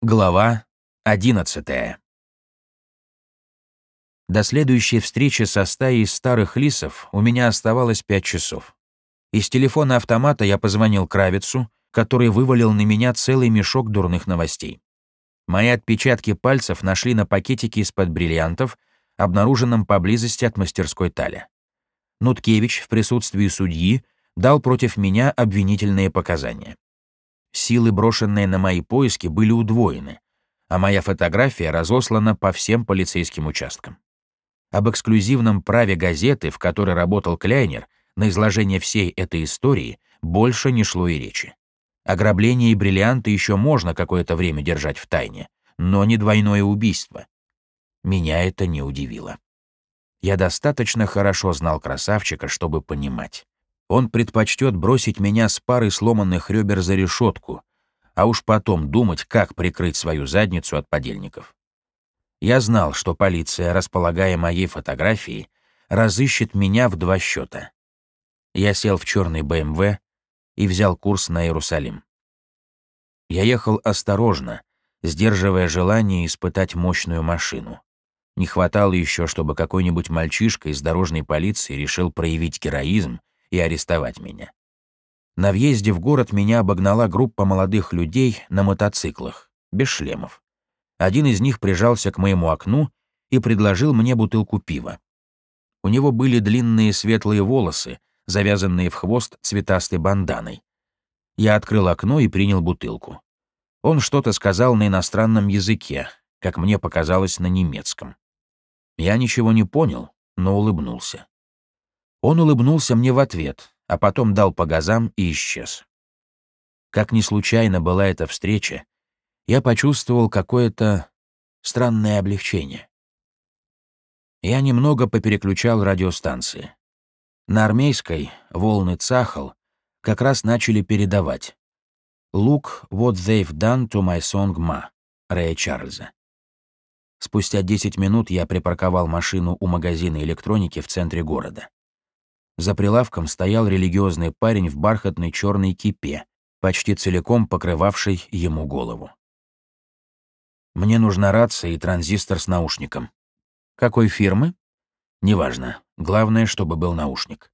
Глава 11 До следующей встречи со стаей старых лисов у меня оставалось пять часов. Из телефона автомата я позвонил Кравицу, который вывалил на меня целый мешок дурных новостей. Мои отпечатки пальцев нашли на пакетике из-под бриллиантов, обнаруженном поблизости от мастерской Таля. Нуткевич в присутствии судьи дал против меня обвинительные показания. Силы, брошенные на мои поиски, были удвоены, а моя фотография разослана по всем полицейским участкам. Об эксклюзивном праве газеты, в которой работал Кляйнер, на изложение всей этой истории больше не шло и речи. Ограбление и бриллианты еще можно какое-то время держать в тайне, но не двойное убийство. Меня это не удивило. Я достаточно хорошо знал красавчика, чтобы понимать. Он предпочтет бросить меня с парой сломанных ребер за решетку, а уж потом думать, как прикрыть свою задницу от подельников. Я знал, что полиция, располагая моей фотографией, разыщет меня в два счета. Я сел в черный БМВ и взял курс на Иерусалим. Я ехал осторожно, сдерживая желание испытать мощную машину. Не хватало еще, чтобы какой-нибудь мальчишка из дорожной полиции решил проявить героизм и арестовать меня. На въезде в город меня обогнала группа молодых людей на мотоциклах, без шлемов. Один из них прижался к моему окну и предложил мне бутылку пива. У него были длинные светлые волосы, завязанные в хвост цветастой банданой. Я открыл окно и принял бутылку. Он что-то сказал на иностранном языке, как мне показалось, на немецком. Я ничего не понял, но улыбнулся. Он улыбнулся мне в ответ, а потом дал по газам и исчез. Как ни случайно была эта встреча, я почувствовал какое-то странное облегчение. Я немного попереключал радиостанции. На армейской волны Цахал как раз начали передавать «Look what they've done to my song Ma» Рэя Чарльза. Спустя 10 минут я припарковал машину у магазина электроники в центре города. За прилавком стоял религиозный парень в бархатной черной кипе, почти целиком покрывавшей ему голову. «Мне нужна рация и транзистор с наушником». «Какой фирмы?» «Неважно. Главное, чтобы был наушник».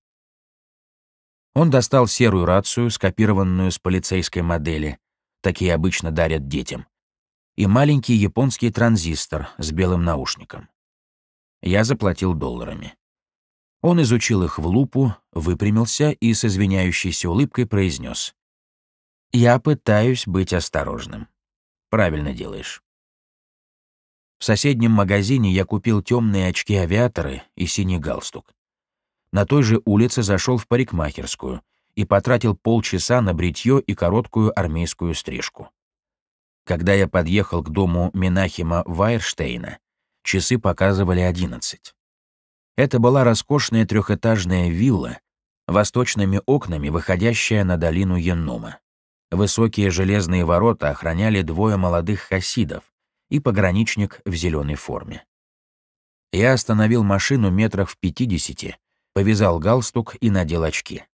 Он достал серую рацию, скопированную с полицейской модели, такие обычно дарят детям, и маленький японский транзистор с белым наушником. Я заплатил долларами. Он изучил их в лупу, выпрямился и с извиняющейся улыбкой произнес. «Я пытаюсь быть осторожным. Правильно делаешь». В соседнем магазине я купил темные очки-авиаторы и синий галстук. На той же улице зашел в парикмахерскую и потратил полчаса на бритье и короткую армейскую стрижку. Когда я подъехал к дому Минахима Вайерштейна, часы показывали одиннадцать. Это была роскошная трехэтажная вилла, восточными окнами, выходящая на долину Еннума. Высокие железные ворота охраняли двое молодых хасидов и пограничник в зеленой форме. Я остановил машину метрах в пятидесяти, повязал галстук и надел очки.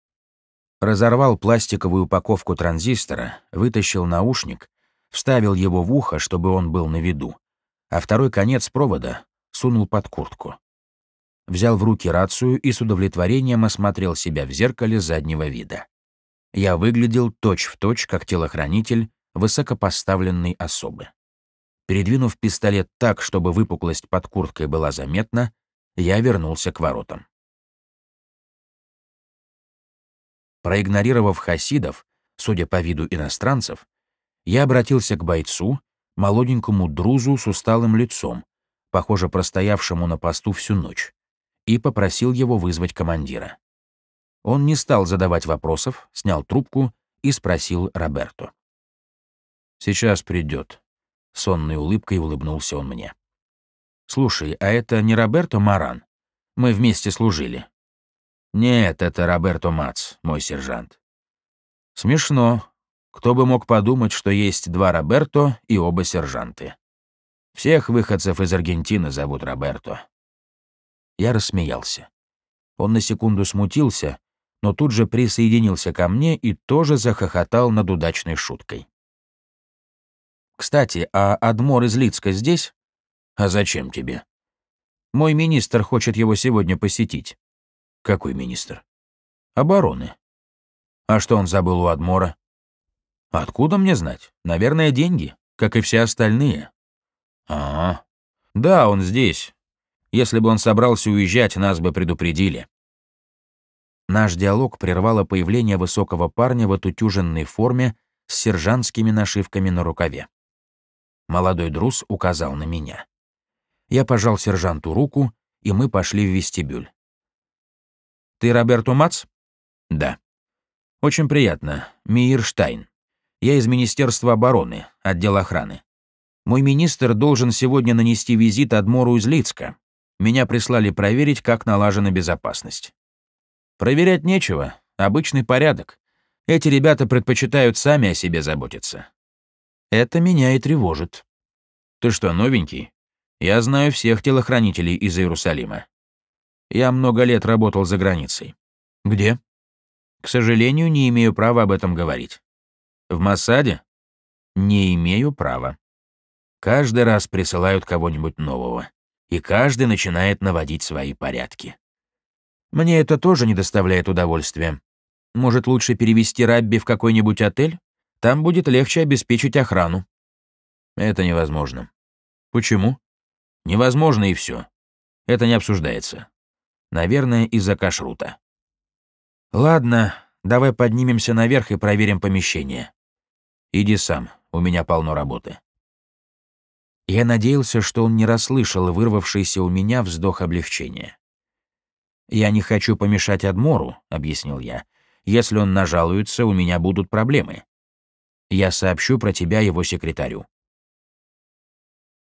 Разорвал пластиковую упаковку транзистора, вытащил наушник, вставил его в ухо, чтобы он был на виду, а второй конец провода сунул под куртку взял в руки рацию и с удовлетворением осмотрел себя в зеркале заднего вида. Я выглядел точь-в-точь, точь, как телохранитель высокопоставленной особы. Передвинув пистолет так, чтобы выпуклость под курткой была заметна, я вернулся к воротам. Проигнорировав хасидов, судя по виду иностранцев, я обратился к бойцу, молоденькому друзу с усталым лицом, похоже, простоявшему на посту всю ночь и попросил его вызвать командира. Он не стал задавать вопросов, снял трубку и спросил Роберто. «Сейчас придет», — сонной улыбкой улыбнулся он мне. «Слушай, а это не Роберто Маран? Мы вместе служили». «Нет, это Роберто Мац, мой сержант». «Смешно. Кто бы мог подумать, что есть два Роберто и оба сержанты. Всех выходцев из Аргентины зовут Роберто. Я рассмеялся. Он на секунду смутился, но тут же присоединился ко мне и тоже захохотал над удачной шуткой. Кстати, а Адмор из Лицка здесь? А зачем тебе? Мой министр хочет его сегодня посетить. Какой министр? Обороны. А что он забыл у Адмора? Откуда мне знать? Наверное, деньги, как и все остальные. А, да, он здесь. Если бы он собрался уезжать, нас бы предупредили. Наш диалог прервало появление высокого парня в отутюженной форме с сержантскими нашивками на рукаве. Молодой друз указал на меня. Я пожал сержанту руку, и мы пошли в вестибюль. «Ты Роберто Мац?» «Да». «Очень приятно. Миир Штайн. Я из Министерства обороны, отдел охраны. Мой министр должен сегодня нанести визит Адмору из Лицка. Меня прислали проверить, как налажена безопасность. Проверять нечего, обычный порядок. Эти ребята предпочитают сами о себе заботиться. Это меня и тревожит. Ты что, новенький? Я знаю всех телохранителей из Иерусалима. Я много лет работал за границей. Где? К сожалению, не имею права об этом говорить. В Массаде? Не имею права. Каждый раз присылают кого-нибудь нового, и каждый начинает наводить свои порядки. Мне это тоже не доставляет удовольствия. Может, лучше перевести Рабби в какой-нибудь отель? Там будет легче обеспечить охрану. Это невозможно. Почему? Невозможно и все. Это не обсуждается. Наверное, из-за кашрута. Ладно, давай поднимемся наверх и проверим помещение. Иди сам, у меня полно работы. Я надеялся, что он не расслышал вырвавшийся у меня вздох облегчения. «Я не хочу помешать Адмору», — объяснил я. «Если он нажалуется, у меня будут проблемы. Я сообщу про тебя его секретарю».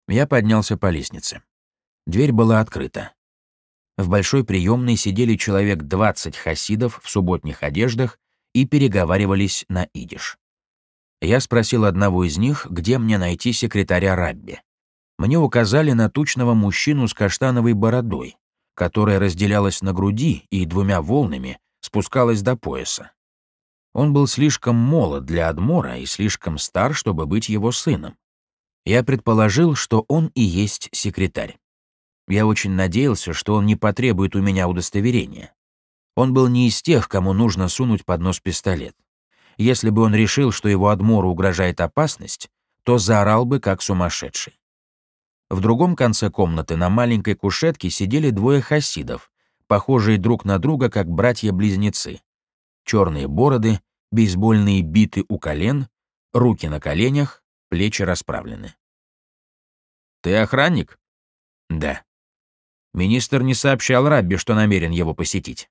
Я поднялся по лестнице. Дверь была открыта. В большой приемной сидели человек 20 хасидов в субботних одеждах и переговаривались на идиш. Я спросил одного из них, где мне найти секретаря Рабби. Мне указали на тучного мужчину с каштановой бородой, которая разделялась на груди и двумя волнами спускалась до пояса. Он был слишком молод для Адмора и слишком стар, чтобы быть его сыном. Я предположил, что он и есть секретарь. Я очень надеялся, что он не потребует у меня удостоверения. Он был не из тех, кому нужно сунуть под нос пистолет. Если бы он решил, что его Адмору угрожает опасность, то заорал бы как сумасшедший. В другом конце комнаты на маленькой кушетке сидели двое хасидов, похожие друг на друга как братья-близнецы. Черные бороды, бейсбольные биты у колен, руки на коленях, плечи расправлены. «Ты охранник?» «Да». Министр не сообщал Рабби, что намерен его посетить.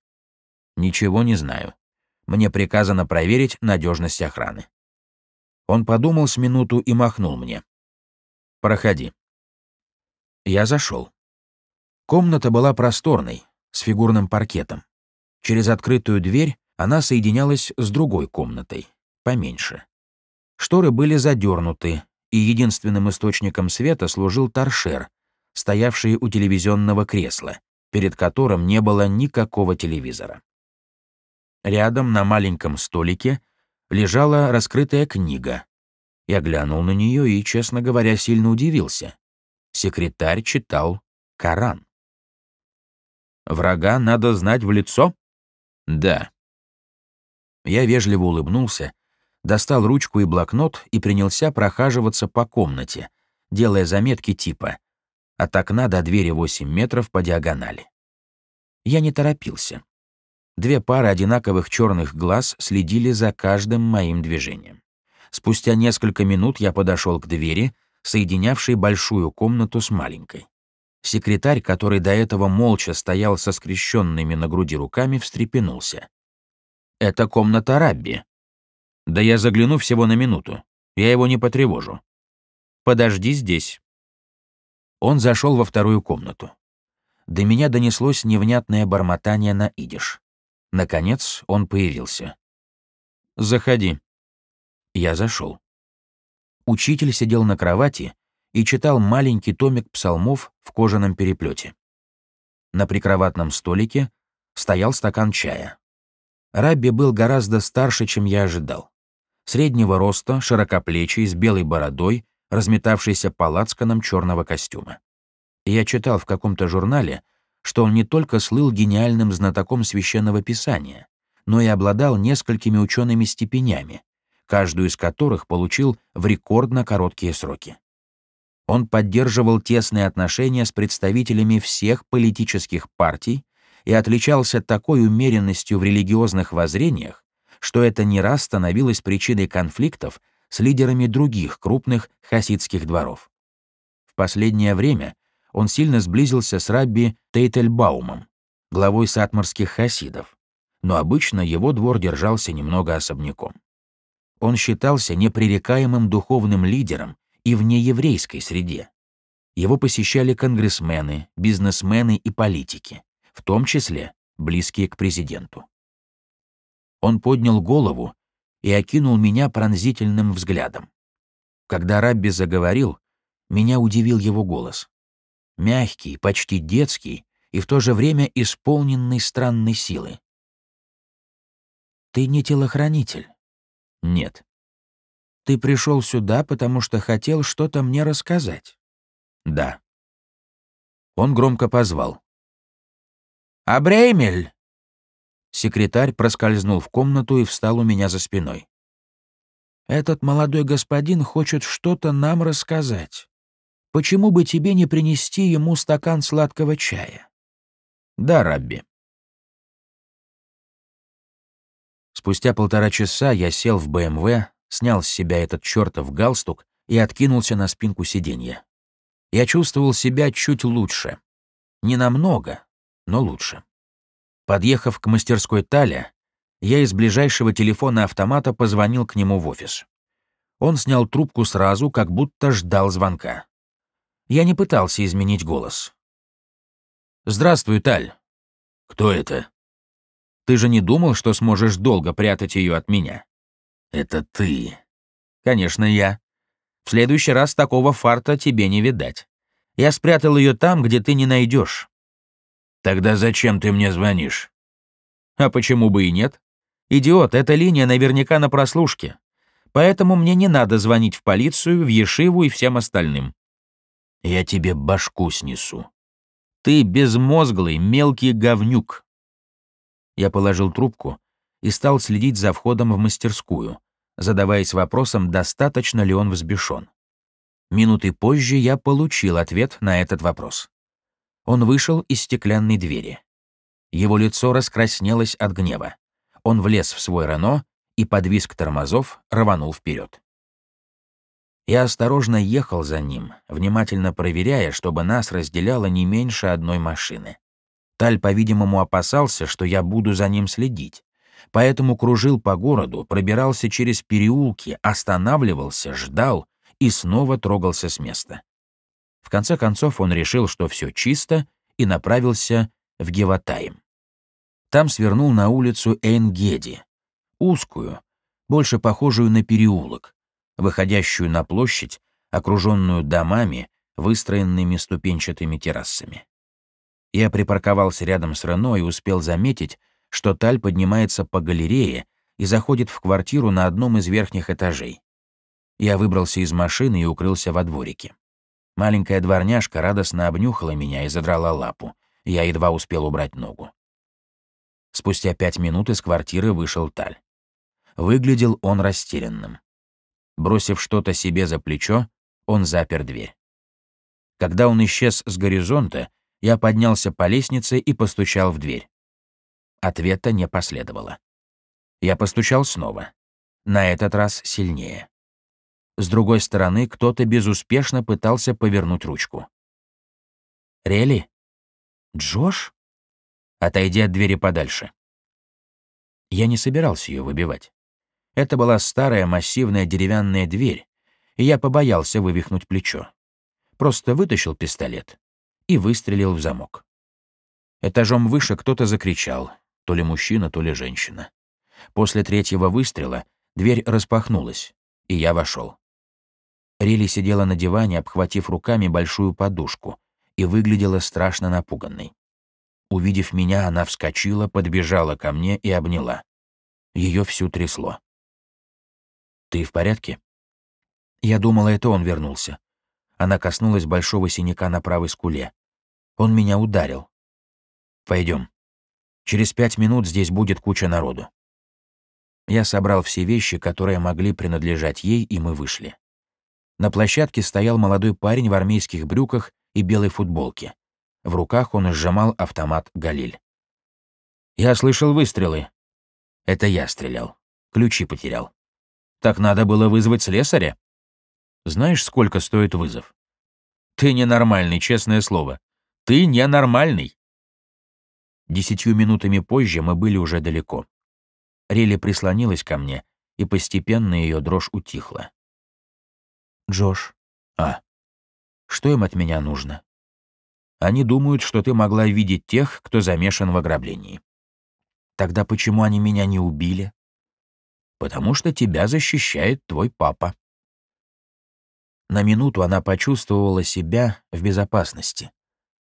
«Ничего не знаю. Мне приказано проверить надежность охраны». Он подумал с минуту и махнул мне. «Проходи». Я зашел. Комната была просторной, с фигурным паркетом. Через открытую дверь она соединялась с другой комнатой, поменьше. Шторы были задернуты, и единственным источником света служил торшер, стоявший у телевизионного кресла, перед которым не было никакого телевизора. Рядом на маленьком столике лежала раскрытая книга. Я глянул на нее и, честно говоря, сильно удивился. Секретарь читал Коран. «Врага надо знать в лицо?» «Да». Я вежливо улыбнулся, достал ручку и блокнот и принялся прохаживаться по комнате, делая заметки типа «От окна до двери 8 метров по диагонали». Я не торопился. Две пары одинаковых черных глаз следили за каждым моим движением. Спустя несколько минут я подошел к двери, соединявшей большую комнату с маленькой. Секретарь, который до этого молча стоял со скрещенными на груди руками, встрепенулся. «Это комната Рабби». «Да я загляну всего на минуту. Я его не потревожу». «Подожди здесь». Он зашел во вторую комнату. До меня донеслось невнятное бормотание на идиш. Наконец он появился. «Заходи». Я зашел. Учитель сидел на кровати и читал маленький томик псалмов в кожаном переплете. На прикроватном столике стоял стакан чая. Рабби был гораздо старше, чем я ожидал. Среднего роста, широкоплечий, с белой бородой, разметавшийся по лацканам черного костюма. Я читал в каком-то журнале, что он не только слыл гениальным знатоком священного писания, но и обладал несколькими учеными степенями, каждую из которых получил в рекордно короткие сроки. Он поддерживал тесные отношения с представителями всех политических партий и отличался такой умеренностью в религиозных воззрениях, что это не раз становилось причиной конфликтов с лидерами других крупных хасидских дворов. В последнее время он сильно сблизился с рабби Тейтельбаумом, главой сатмарских хасидов, но обычно его двор держался немного особняком. Он считался непререкаемым духовным лидером и в нееврейской среде. Его посещали конгрессмены, бизнесмены и политики, в том числе близкие к президенту. Он поднял голову и окинул меня пронзительным взглядом. Когда Рабби заговорил, меня удивил его голос. Мягкий, почти детский и в то же время исполненный странной силы. «Ты не телохранитель?» «Нет». Ты пришел сюда, потому что хотел что-то мне рассказать?» «Да». Он громко позвал. «Абреймель!» Секретарь проскользнул в комнату и встал у меня за спиной. «Этот молодой господин хочет что-то нам рассказать. Почему бы тебе не принести ему стакан сладкого чая?» «Да, Рабби». Спустя полтора часа я сел в БМВ, снял с себя этот чертов галстук и откинулся на спинку сиденья. Я чувствовал себя чуть лучше. Не намного, но лучше. Подъехав к мастерской Таля, я из ближайшего телефона автомата позвонил к нему в офис. Он снял трубку сразу, как будто ждал звонка. Я не пытался изменить голос. «Здравствуй, Таль». «Кто это?» «Ты же не думал, что сможешь долго прятать ее от меня?» «Это ты?» «Конечно, я. В следующий раз такого фарта тебе не видать. Я спрятал ее там, где ты не найдешь. «Тогда зачем ты мне звонишь?» «А почему бы и нет? Идиот, эта линия наверняка на прослушке. Поэтому мне не надо звонить в полицию, в Ешиву и всем остальным». «Я тебе башку снесу». «Ты безмозглый, мелкий говнюк». Я положил трубку и стал следить за входом в мастерскую, задаваясь вопросом, достаточно ли он взбешен. Минуты позже я получил ответ на этот вопрос. Он вышел из стеклянной двери. Его лицо раскраснелось от гнева. Он влез в свой Рено и под визг тормозов рванул вперед. Я осторожно ехал за ним, внимательно проверяя, чтобы нас разделяло не меньше одной машины. Таль, по-видимому, опасался, что я буду за ним следить, поэтому кружил по городу, пробирался через переулки, останавливался, ждал и снова трогался с места. В конце концов он решил, что все чисто, и направился в Геватаим. Там свернул на улицу Эйнгеди, узкую, больше похожую на переулок, выходящую на площадь, окруженную домами, выстроенными ступенчатыми террасами. Я припарковался рядом с Рено и успел заметить, что Таль поднимается по галерее и заходит в квартиру на одном из верхних этажей. Я выбрался из машины и укрылся во дворике. Маленькая дворняжка радостно обнюхала меня и задрала лапу. Я едва успел убрать ногу. Спустя пять минут из квартиры вышел Таль. Выглядел он растерянным. Бросив что-то себе за плечо, он запер дверь. Когда он исчез с горизонта, я поднялся по лестнице и постучал в дверь. Ответа не последовало. Я постучал снова. На этот раз сильнее. С другой стороны, кто-то безуспешно пытался повернуть ручку. «Рели? Джош?» «Отойди от двери подальше». Я не собирался ее выбивать. Это была старая массивная деревянная дверь, и я побоялся вывихнуть плечо. Просто вытащил пистолет и выстрелил в замок. Этажом выше кто-то закричал, то ли мужчина, то ли женщина. После третьего выстрела дверь распахнулась, и я вошел. Рили сидела на диване, обхватив руками большую подушку, и выглядела страшно напуганной. Увидев меня, она вскочила, подбежала ко мне и обняла. Ее всю трясло. «Ты в порядке?» Я думала, это он вернулся. Она коснулась большого синяка на правой скуле. Он меня ударил. Пойдем. Через пять минут здесь будет куча народу. Я собрал все вещи, которые могли принадлежать ей, и мы вышли. На площадке стоял молодой парень в армейских брюках и белой футболке. В руках он сжимал автомат «Галиль». «Я слышал выстрелы». «Это я стрелял. Ключи потерял». «Так надо было вызвать слесаря?» «Знаешь, сколько стоит вызов?» «Ты ненормальный, честное слово. Ты ненормальный». Десятью минутами позже мы были уже далеко. Рилли прислонилась ко мне, и постепенно ее дрожь утихла. «Джош». «А, что им от меня нужно?» «Они думают, что ты могла видеть тех, кто замешан в ограблении». «Тогда почему они меня не убили?» «Потому что тебя защищает твой папа». На минуту она почувствовала себя в безопасности.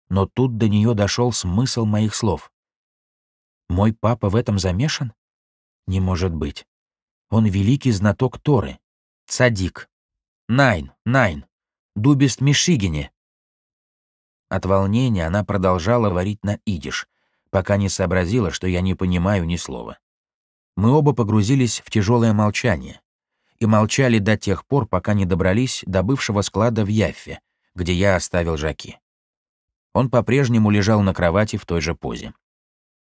Но тут до нее дошел смысл моих слов. «Мой папа в этом замешан? Не может быть. Он великий знаток Торы. Цадик. Найн, Найн. Дубист Мишигине». От волнения она продолжала говорить на идиш, пока не сообразила, что я не понимаю ни слова. Мы оба погрузились в тяжелое молчание и молчали до тех пор, пока не добрались до бывшего склада в Яффе, где я оставил Жаки. Он по-прежнему лежал на кровати в той же позе.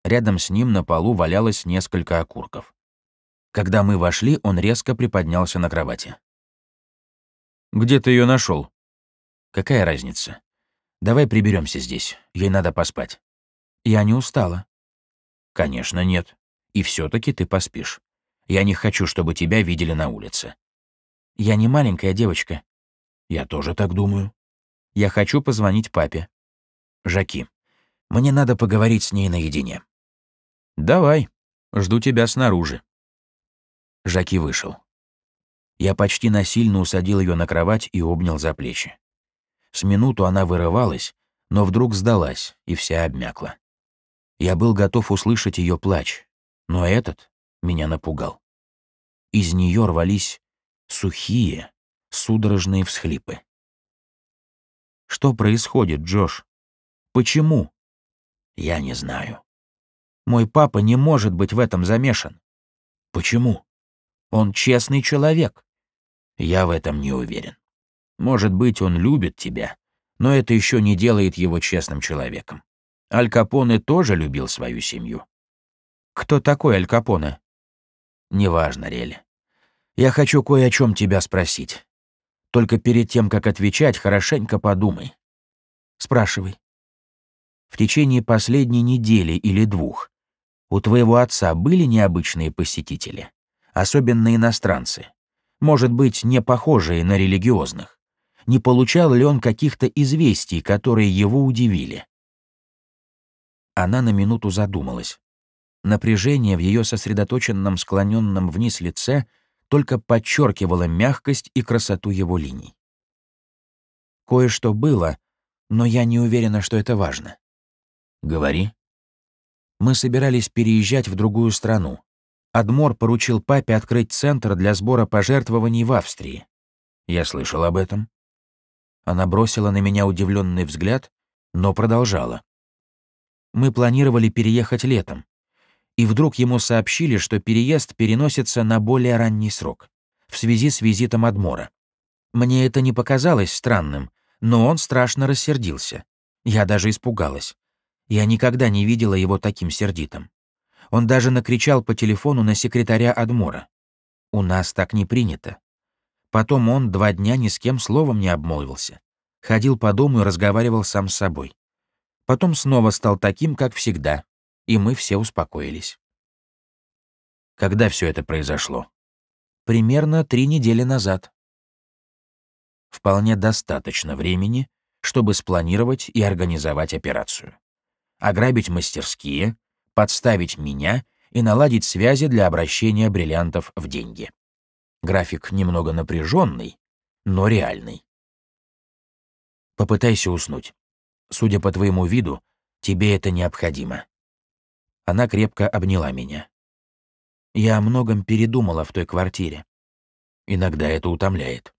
Рядом с ним на полу валялось несколько окурков. Когда мы вошли, он резко приподнялся на кровати. «Где ты ее нашел? «Какая разница? Давай приберемся здесь, ей надо поспать». «Я не устала». «Конечно, нет. И все таки ты поспишь. Я не хочу, чтобы тебя видели на улице». «Я не маленькая девочка». «Я тоже так думаю». «Я хочу позвонить папе». Жаки. Мне надо поговорить с ней наедине. Давай, жду тебя снаружи. Жаки вышел. Я почти насильно усадил ее на кровать и обнял за плечи. С минуту она вырывалась, но вдруг сдалась и вся обмякла. Я был готов услышать ее плач, но этот меня напугал. Из нее рвались сухие, судорожные всхлипы. «Что происходит, Джош?» Почему? Я не знаю. Мой папа не может быть в этом замешан. Почему? Он честный человек. Я в этом не уверен. Может быть, он любит тебя, но это еще не делает его честным человеком. Аль Капоне тоже любил свою семью. Кто такой Аль Капоне? Неважно, Рели. Я хочу кое о чем тебя спросить. Только перед тем, как отвечать, хорошенько подумай. Спрашивай в течение последней недели или двух у твоего отца были необычные посетители, особенно иностранцы, может быть, не похожие на религиозных? Не получал ли он каких-то известий, которые его удивили? Она на минуту задумалась. Напряжение в ее сосредоточенном, склоненном вниз лице только подчеркивало мягкость и красоту его линий. Кое-что было, но я не уверена, что это важно. «Говори». Мы собирались переезжать в другую страну. Адмор поручил папе открыть центр для сбора пожертвований в Австрии. Я слышал об этом. Она бросила на меня удивленный взгляд, но продолжала. Мы планировали переехать летом, и вдруг ему сообщили, что переезд переносится на более ранний срок, в связи с визитом Адмора. Мне это не показалось странным, но он страшно рассердился. Я даже испугалась. Я никогда не видела его таким сердитым. Он даже накричал по телефону на секретаря Адмора. «У нас так не принято». Потом он два дня ни с кем словом не обмолвился. Ходил по дому и разговаривал сам с собой. Потом снова стал таким, как всегда, и мы все успокоились. Когда все это произошло? Примерно три недели назад. Вполне достаточно времени, чтобы спланировать и организовать операцию ограбить мастерские, подставить меня и наладить связи для обращения бриллиантов в деньги. График немного напряженный, но реальный. Попытайся уснуть. Судя по твоему виду, тебе это необходимо. Она крепко обняла меня. Я о многом передумала в той квартире. Иногда это утомляет.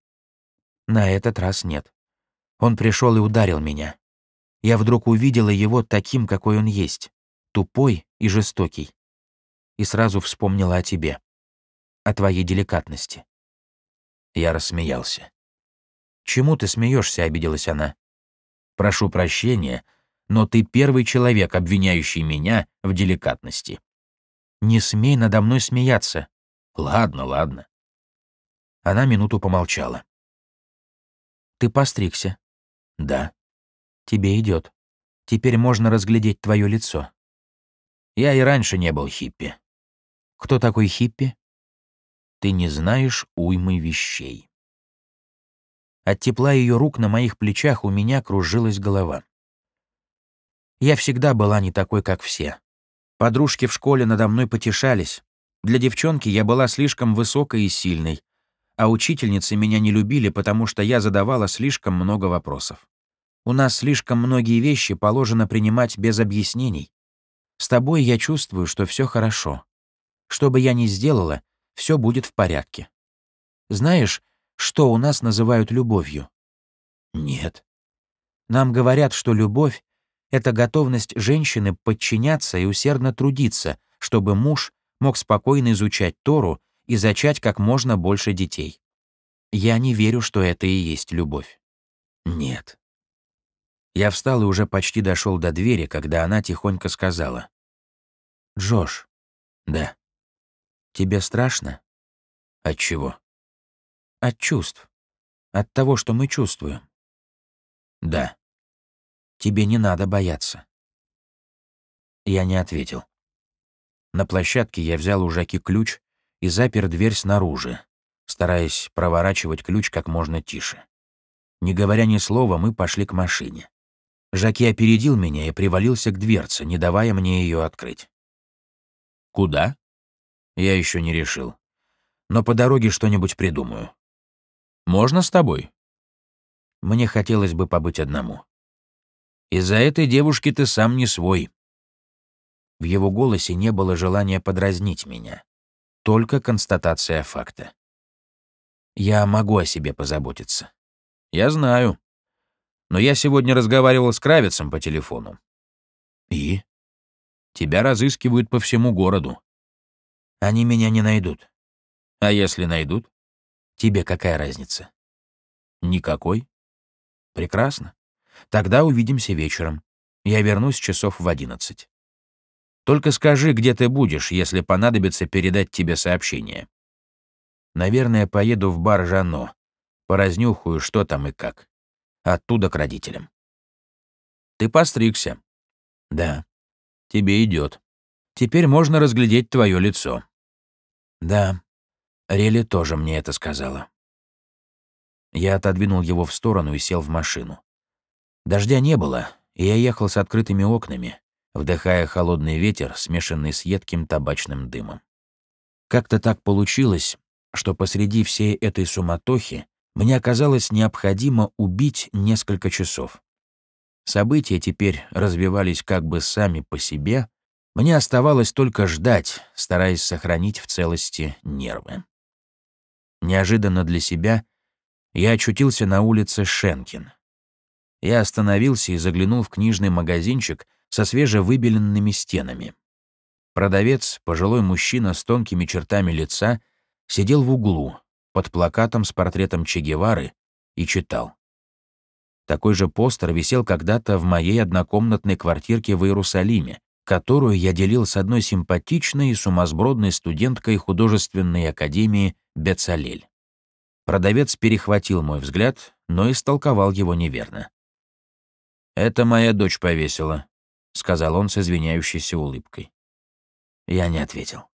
На этот раз нет. Он пришел и ударил меня. Я вдруг увидела его таким, какой он есть, тупой и жестокий. И сразу вспомнила о тебе, о твоей деликатности. Я рассмеялся. «Чему ты смеешься? обиделась она. «Прошу прощения, но ты первый человек, обвиняющий меня в деликатности». «Не смей надо мной смеяться». «Ладно, ладно». Она минуту помолчала. «Ты постригся?» «Да». «Тебе идет. Теперь можно разглядеть твое лицо». «Я и раньше не был хиппи». «Кто такой хиппи?» «Ты не знаешь уймы вещей». От тепла ее рук на моих плечах у меня кружилась голова. Я всегда была не такой, как все. Подружки в школе надо мной потешались. Для девчонки я была слишком высокой и сильной, а учительницы меня не любили, потому что я задавала слишком много вопросов. У нас слишком многие вещи положено принимать без объяснений. С тобой я чувствую, что все хорошо. Что бы я ни сделала, все будет в порядке. Знаешь, что у нас называют любовью? Нет. Нам говорят, что любовь — это готовность женщины подчиняться и усердно трудиться, чтобы муж мог спокойно изучать Тору и зачать как можно больше детей. Я не верю, что это и есть любовь. Нет. Я встал и уже почти дошел до двери, когда она тихонько сказала. «Джош». «Да». «Тебе страшно?» «От чего?» От чувств. От того, что мы чувствуем. Да. Тебе не надо бояться. Я не ответил. На площадке я взял у Жаки ключ и запер дверь снаружи, стараясь проворачивать ключ как можно тише. Не говоря ни слова, мы пошли к машине. Жаки опередил меня и привалился к дверце, не давая мне ее открыть. «Куда?» Я еще не решил. Но по дороге что-нибудь придумаю. Можно с тобой?» Мне хотелось бы побыть одному. «Из-за этой девушки ты сам не свой». В его голосе не было желания подразнить меня, только констатация факта. «Я могу о себе позаботиться». «Я знаю. Но я сегодня разговаривал с Кравицем по телефону». «И?» «Тебя разыскивают по всему городу». «Они меня не найдут». «А если найдут?» Тебе какая разница? Никакой. Прекрасно. Тогда увидимся вечером. Я вернусь часов в одиннадцать. Только скажи, где ты будешь, если понадобится передать тебе сообщение. Наверное, поеду в бар Жано. Поразнюхаю, что там и как. Оттуда к родителям. Ты постригся. Да. Тебе идет. Теперь можно разглядеть твое лицо. Да. Рели тоже мне это сказала. Я отодвинул его в сторону и сел в машину. Дождя не было, и я ехал с открытыми окнами, вдыхая холодный ветер, смешанный с едким табачным дымом. Как-то так получилось, что посреди всей этой суматохи мне оказалось необходимо убить несколько часов. События теперь развивались как бы сами по себе, мне оставалось только ждать, стараясь сохранить в целости нервы. Неожиданно для себя я очутился на улице Шенкин. Я остановился и заглянул в книжный магазинчик со свежевыбеленными стенами. Продавец, пожилой мужчина с тонкими чертами лица, сидел в углу, под плакатом с портретом Че Гевары, и читал. Такой же постер висел когда-то в моей однокомнатной квартирке в Иерусалиме, которую я делил с одной симпатичной и сумасбродной студенткой художественной академии Бецалель. Продавец перехватил мой взгляд, но истолковал его неверно. «Это моя дочь повесила», — сказал он с извиняющейся улыбкой. Я не ответил.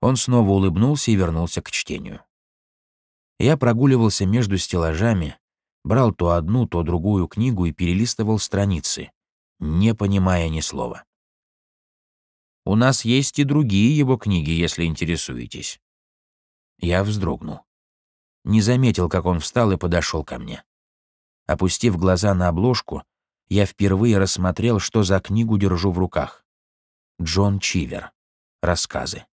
Он снова улыбнулся и вернулся к чтению. Я прогуливался между стеллажами, брал то одну, то другую книгу и перелистывал страницы, не понимая ни слова. «У нас есть и другие его книги, если интересуетесь». Я вздрогнул. Не заметил, как он встал и подошел ко мне. Опустив глаза на обложку, я впервые рассмотрел, что за книгу держу в руках. Джон Чивер. Рассказы.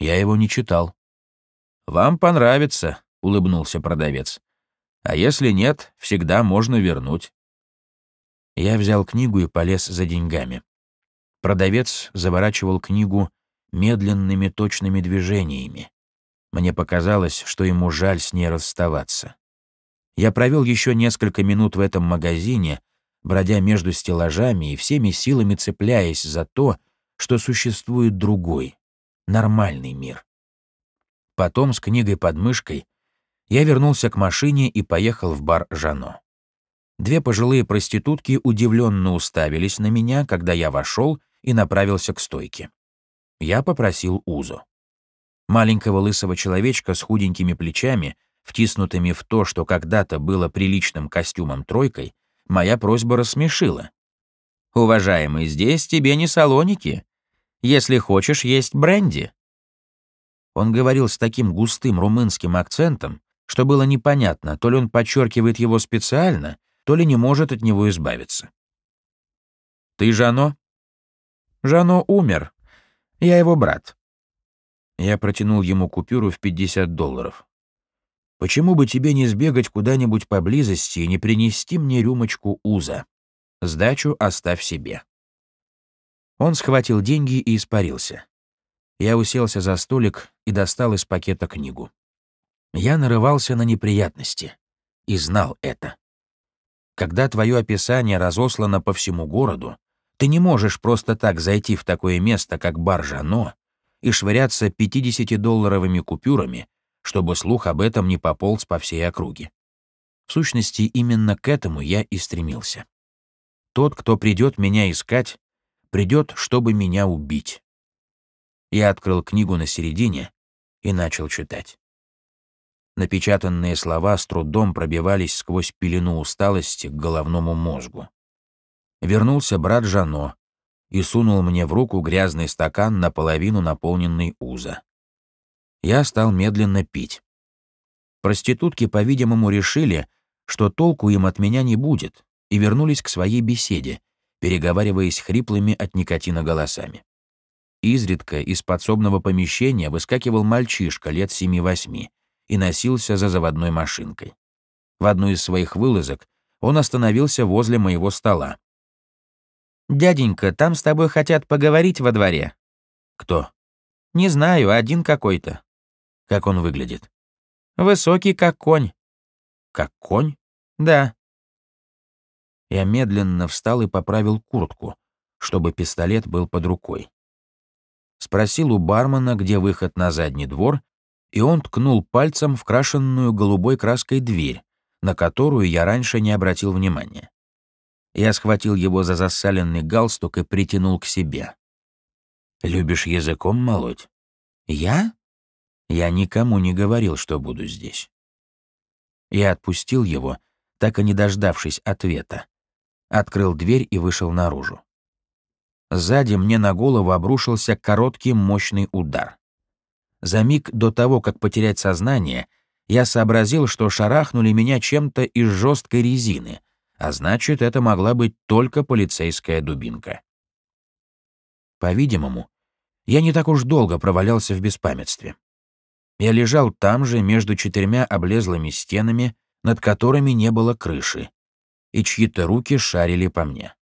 Я его не читал. «Вам понравится», — улыбнулся продавец. «А если нет, всегда можно вернуть». Я взял книгу и полез за деньгами. Продавец заворачивал книгу медленными точными движениями. Мне показалось, что ему жаль с ней расставаться. Я провел еще несколько минут в этом магазине, бродя между стеллажами и всеми силами цепляясь за то, что существует другой, нормальный мир. Потом с книгой под мышкой я вернулся к машине и поехал в бар Жано. Две пожилые проститутки удивленно уставились на меня, когда я вошел и направился к стойке. Я попросил Узу. Маленького лысого человечка с худенькими плечами, втиснутыми в то, что когда-то было приличным костюмом-тройкой, моя просьба рассмешила. «Уважаемый, здесь тебе не салоники. Если хочешь, есть бренди». Он говорил с таким густым румынским акцентом, что было непонятно, то ли он подчеркивает его специально, то ли не может от него избавиться. «Ты Жано?» «Жано умер. Я его брат». Я протянул ему купюру в 50 долларов. «Почему бы тебе не сбегать куда-нибудь поблизости и не принести мне рюмочку уза? Сдачу оставь себе». Он схватил деньги и испарился. Я уселся за столик и достал из пакета книгу. Я нарывался на неприятности и знал это. Когда твое описание разослано по всему городу, ты не можешь просто так зайти в такое место, как бар Жано, и швыряться 50-долларовыми купюрами, чтобы слух об этом не пополз по всей округе. В сущности, именно к этому я и стремился. Тот, кто придет меня искать, придет, чтобы меня убить. Я открыл книгу на середине и начал читать. Напечатанные слова с трудом пробивались сквозь пелену усталости к головному мозгу. Вернулся брат Жано и сунул мне в руку грязный стакан, наполовину наполненный уза. Я стал медленно пить. Проститутки, по-видимому, решили, что толку им от меня не будет, и вернулись к своей беседе, переговариваясь хриплыми от никотина голосами. Изредка из подсобного помещения выскакивал мальчишка лет семи-восьми, и носился за заводной машинкой. В одну из своих вылазок он остановился возле моего стола. «Дяденька, там с тобой хотят поговорить во дворе». «Кто?» «Не знаю, один какой-то». «Как он выглядит?» «Высокий, как конь». «Как конь?» «Да». Я медленно встал и поправил куртку, чтобы пистолет был под рукой. Спросил у бармена, где выход на задний двор, и он ткнул пальцем в крашенную голубой краской дверь, на которую я раньше не обратил внимания. Я схватил его за засаленный галстук и притянул к себе. «Любишь языком молоть?» «Я?» Я никому не говорил, что буду здесь. Я отпустил его, так и не дождавшись ответа. Открыл дверь и вышел наружу. Сзади мне на голову обрушился короткий мощный удар. За миг до того, как потерять сознание, я сообразил, что шарахнули меня чем-то из жесткой резины, а значит, это могла быть только полицейская дубинка. По-видимому, я не так уж долго провалялся в беспамятстве. Я лежал там же, между четырьмя облезлыми стенами, над которыми не было крыши, и чьи-то руки шарили по мне.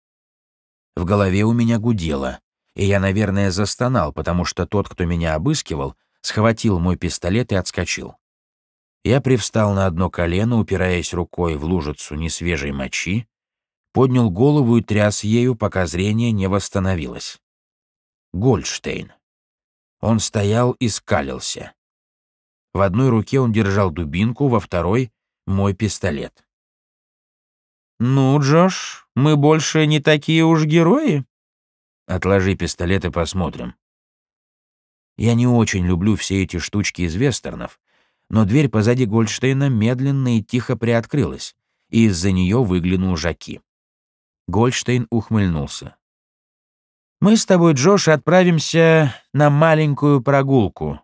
В голове у меня гудело, и я, наверное, застонал, потому что тот, кто меня обыскивал, схватил мой пистолет и отскочил. Я привстал на одно колено, упираясь рукой в лужицу несвежей мочи, поднял голову и тряс ею, пока зрение не восстановилось. Гольдштейн. Он стоял и скалился. В одной руке он держал дубинку, во второй — мой пистолет. «Ну, Джош, мы больше не такие уж герои?» «Отложи пистолет и посмотрим», я не очень люблю все эти штучки из вестернов, но дверь позади Гольдштейна медленно и тихо приоткрылась, и из-за нее выглянул Жаки. Гольдштейн ухмыльнулся. «Мы с тобой, Джош, отправимся на маленькую прогулку.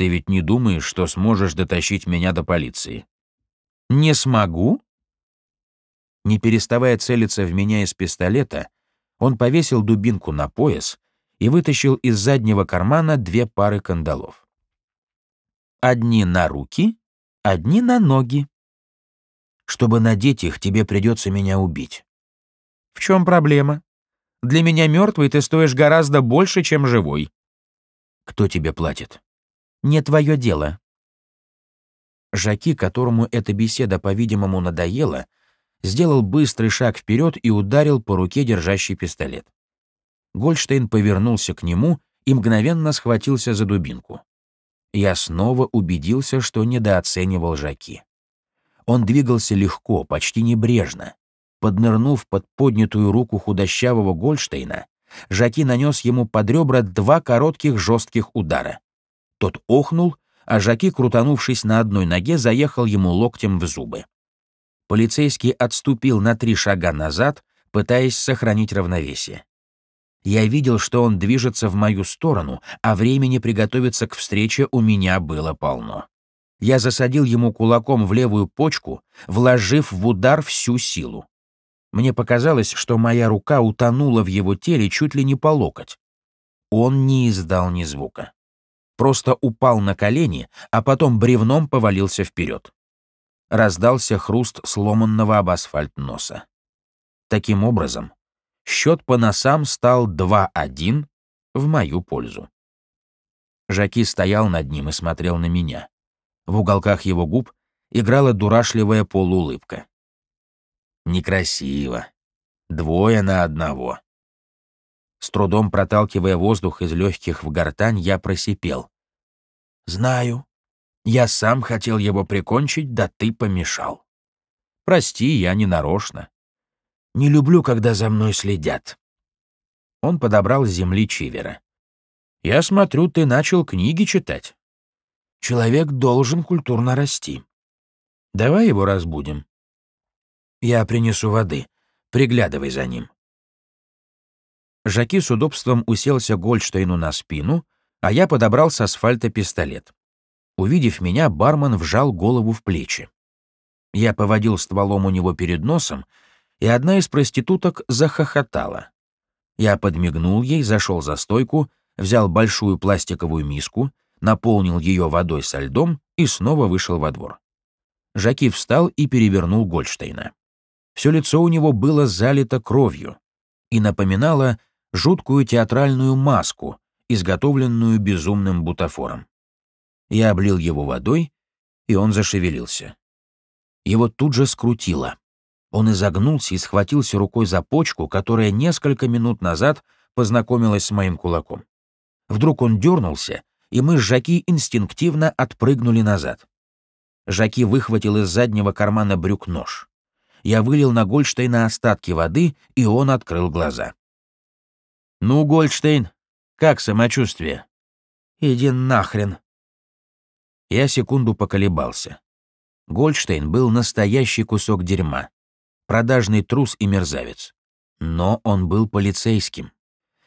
Ты ведь не думаешь, что сможешь дотащить меня до полиции?» «Не смогу?» Не переставая целиться в меня из пистолета, он повесил дубинку на пояс и вытащил из заднего кармана две пары кандалов. Одни на руки, Одни на ноги. Чтобы надеть их, тебе придется меня убить. В чем проблема? Для меня мертвый ты стоишь гораздо больше, чем живой. Кто тебе платит? Не твое дело. Жаки, которому эта беседа, по-видимому, надоела, сделал быстрый шаг вперед и ударил по руке, держащий пистолет. Гольштейн повернулся к нему и мгновенно схватился за дубинку. Я снова убедился, что недооценивал Жаки. Он двигался легко, почти небрежно. Поднырнув под поднятую руку худощавого Гольштейна, Жаки нанес ему под ребра два коротких жестких удара. Тот охнул, а Жаки, крутанувшись на одной ноге, заехал ему локтем в зубы. Полицейский отступил на три шага назад, пытаясь сохранить равновесие. Я видел, что он движется в мою сторону, а времени приготовиться к встрече у меня было полно. Я засадил ему кулаком в левую почку, вложив в удар всю силу. Мне показалось, что моя рука утонула в его теле чуть ли не по локоть. Он не издал ни звука. Просто упал на колени, а потом бревном повалился вперед. Раздался хруст сломанного об асфальт носа. Таким образом, счет по носам стал 2-1 в мою пользу. Жаки стоял над ним и смотрел на меня. В уголках его губ играла дурашливая полуулыбка. Некрасиво. Двое на одного. С трудом проталкивая воздух из легких в гортань, я просипел. «Знаю. Я сам хотел его прикончить, да ты помешал. Прости, я не нарочно. Не люблю, когда за мной следят». Он подобрал с земли Чивера. «Я смотрю, ты начал книги читать. Человек должен культурно расти. Давай его разбудим. Я принесу воды. Приглядывай за ним». Жаки с удобством уселся Гольдштейну на спину, а я подобрал с асфальта пистолет. Увидев меня, бармен вжал голову в плечи. Я поводил стволом у него перед носом, и одна из проституток захохотала. Я подмигнул ей, зашел за стойку, взял большую пластиковую миску, наполнил ее водой со льдом и снова вышел во двор. Жаки встал и перевернул Гольштейна. Все лицо у него было залито кровью и напоминало жуткую театральную маску, изготовленную безумным бутафором. Я облил его водой, и он зашевелился. Его тут же скрутило. Он изогнулся и схватился рукой за почку, которая несколько минут назад познакомилась с моим кулаком. Вдруг он дернулся, и мы с Жаки инстинктивно отпрыгнули назад. Жаки выхватил из заднего кармана брюк нож. Я вылил на Гольдштейна остатки воды, и он открыл глаза. «Ну, Гольдштейн, как самочувствие?» «Иди нахрен!» Я секунду поколебался. Гольдштейн был настоящий кусок дерьма, продажный трус и мерзавец. Но он был полицейским.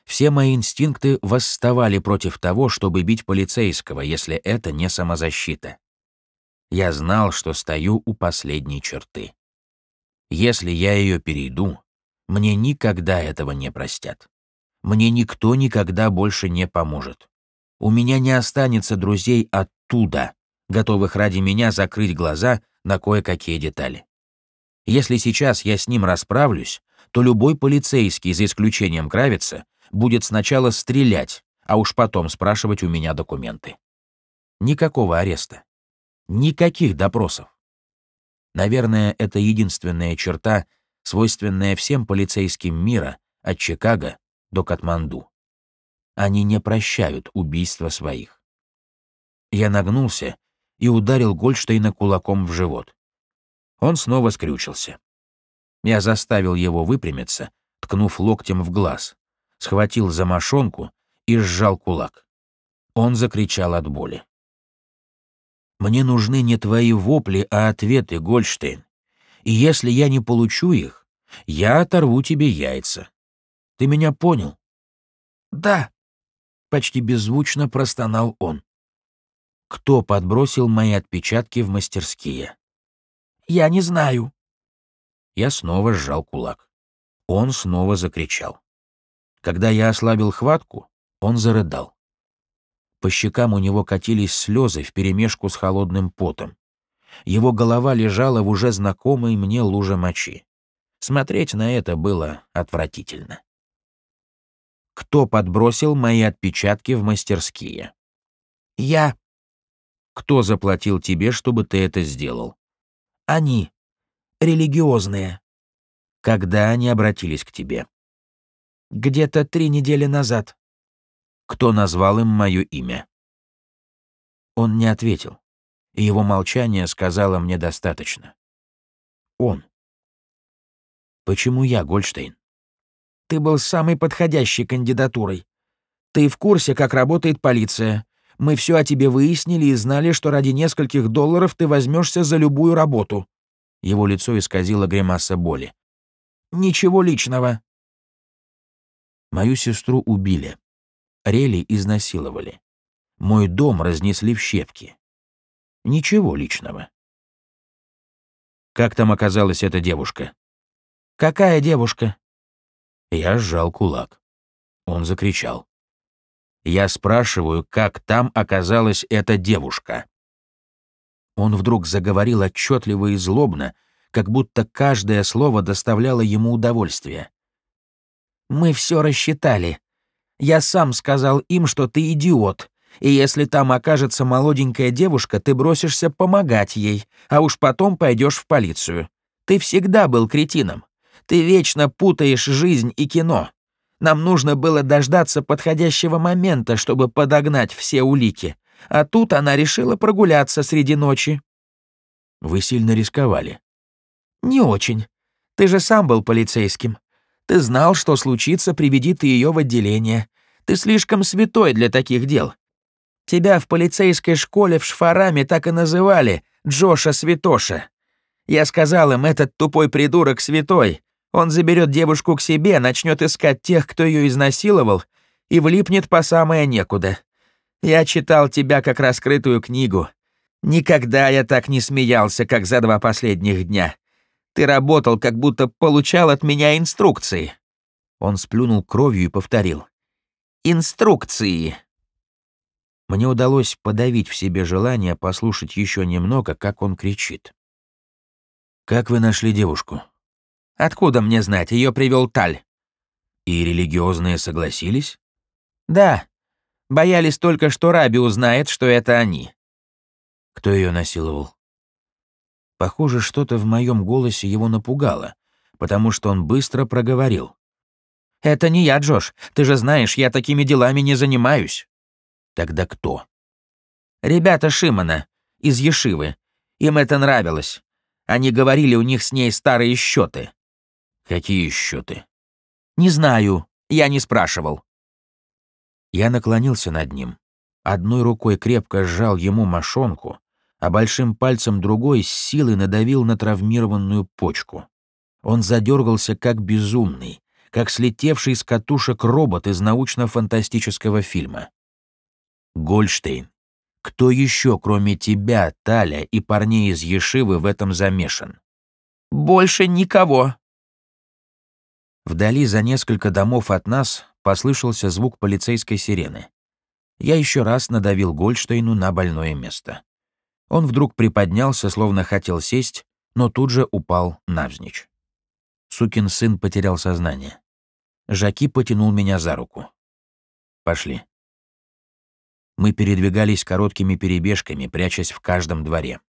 Все мои инстинкты восставали против того, чтобы бить полицейского, если это не самозащита. Я знал, что стою у последней черты. Если я ее перейду, мне никогда этого не простят. Мне никто никогда больше не поможет. У меня не останется друзей оттуда, готовых ради меня закрыть глаза на кое-какие детали. Если сейчас я с ним расправлюсь, то любой полицейский, за исключением Кравица, будет сначала стрелять, а уж потом спрашивать у меня документы. Никакого ареста. Никаких допросов. Наверное, это единственная черта, свойственная всем полицейским мира, от Чикаго до Катманду. Они не прощают убийства своих. Я нагнулся и ударил Гольштейна кулаком в живот. Он снова скрючился. Я заставил его выпрямиться, ткнув локтем в глаз, схватил за мошонку и сжал кулак. Он закричал от боли. Мне нужны не твои вопли, а ответы, Гольштейн. И если я не получу их, я оторву тебе яйца. Ты меня понял? Да, почти беззвучно простонал он. Кто подбросил мои отпечатки в мастерские? Я не знаю. Я снова сжал кулак. Он снова закричал. Когда я ослабил хватку, он зарыдал. По щекам у него катились слезы вперемешку с холодным потом. Его голова лежала в уже знакомой мне луже мочи. Смотреть на это было отвратительно. Кто подбросил мои отпечатки в мастерские? Я. Кто заплатил тебе, чтобы ты это сделал? Они. Религиозные. Когда они обратились к тебе? Где-то три недели назад. Кто назвал им мое имя? Он не ответил, его молчание сказало мне достаточно. Он. Почему я, Гольштейн? Ты был самой подходящей кандидатурой. Ты в курсе, как работает полиция. Мы все о тебе выяснили и знали, что ради нескольких долларов ты возьмешься за любую работу». Его лицо исказило гримаса боли. «Ничего личного». Мою сестру убили. Рели изнасиловали. Мой дом разнесли в щепки. Ничего личного. Как там оказалась эта девушка? Какая девушка? Я сжал кулак. Он закричал. Я спрашиваю, как там оказалась эта девушка. Он вдруг заговорил отчетливо и злобно, как будто каждое слово доставляло ему удовольствие. «Мы все рассчитали. Я сам сказал им, что ты идиот, и если там окажется молоденькая девушка, ты бросишься помогать ей, а уж потом пойдешь в полицию. Ты всегда был кретином. Ты вечно путаешь жизнь и кино. Нам нужно было дождаться подходящего момента, чтобы подогнать все улики. А тут она решила прогуляться среди ночи. Вы сильно рисковали. Не очень. Ты же сам был полицейским. Ты знал, что случится, приведи ее в отделение. Ты слишком святой для таких дел. Тебя в полицейской школе в Шфараме так и называли Джоша Святоша. Я сказал им, этот тупой придурок святой. Он заберет девушку к себе, начнет искать тех, кто ее изнасиловал, и влипнет по самое некуда. Я читал тебя как раскрытую книгу. Никогда я так не смеялся, как за два последних дня. Ты работал, как будто получал от меня инструкции». Он сплюнул кровью и повторил. «Инструкции». Мне удалось подавить в себе желание послушать еще немного, как он кричит. «Как вы нашли девушку?» «Откуда мне знать? Ее привел Таль». «И религиозные согласились?» «Да. Боялись только, что Раби узнает, что это они». «Кто ее насиловал?» Похоже, что-то в моем голосе его напугало, потому что он быстро проговорил. «Это не я, Джош. Ты же знаешь, я такими делами не занимаюсь». «Тогда кто?» «Ребята Шимона, из Ешивы. Им это нравилось. Они говорили, у них с ней старые счеты. «Какие счеты? «Не знаю. Я не спрашивал». Я наклонился над ним. Одной рукой крепко сжал ему мошонку, а большим пальцем другой с силой надавил на травмированную почку. Он задергался как безумный, как слетевший с катушек робот из научно-фантастического фильма. Гольштейн, кто еще, кроме тебя, Таля и парней из Ешивы в этом замешан? Больше никого. Вдали за несколько домов от нас послышался звук полицейской сирены. Я еще раз надавил Гольштейну на больное место. Он вдруг приподнялся, словно хотел сесть, но тут же упал навзничь. Сукин сын потерял сознание. Жаки потянул меня за руку. «Пошли». Мы передвигались короткими перебежками, прячась в каждом дворе.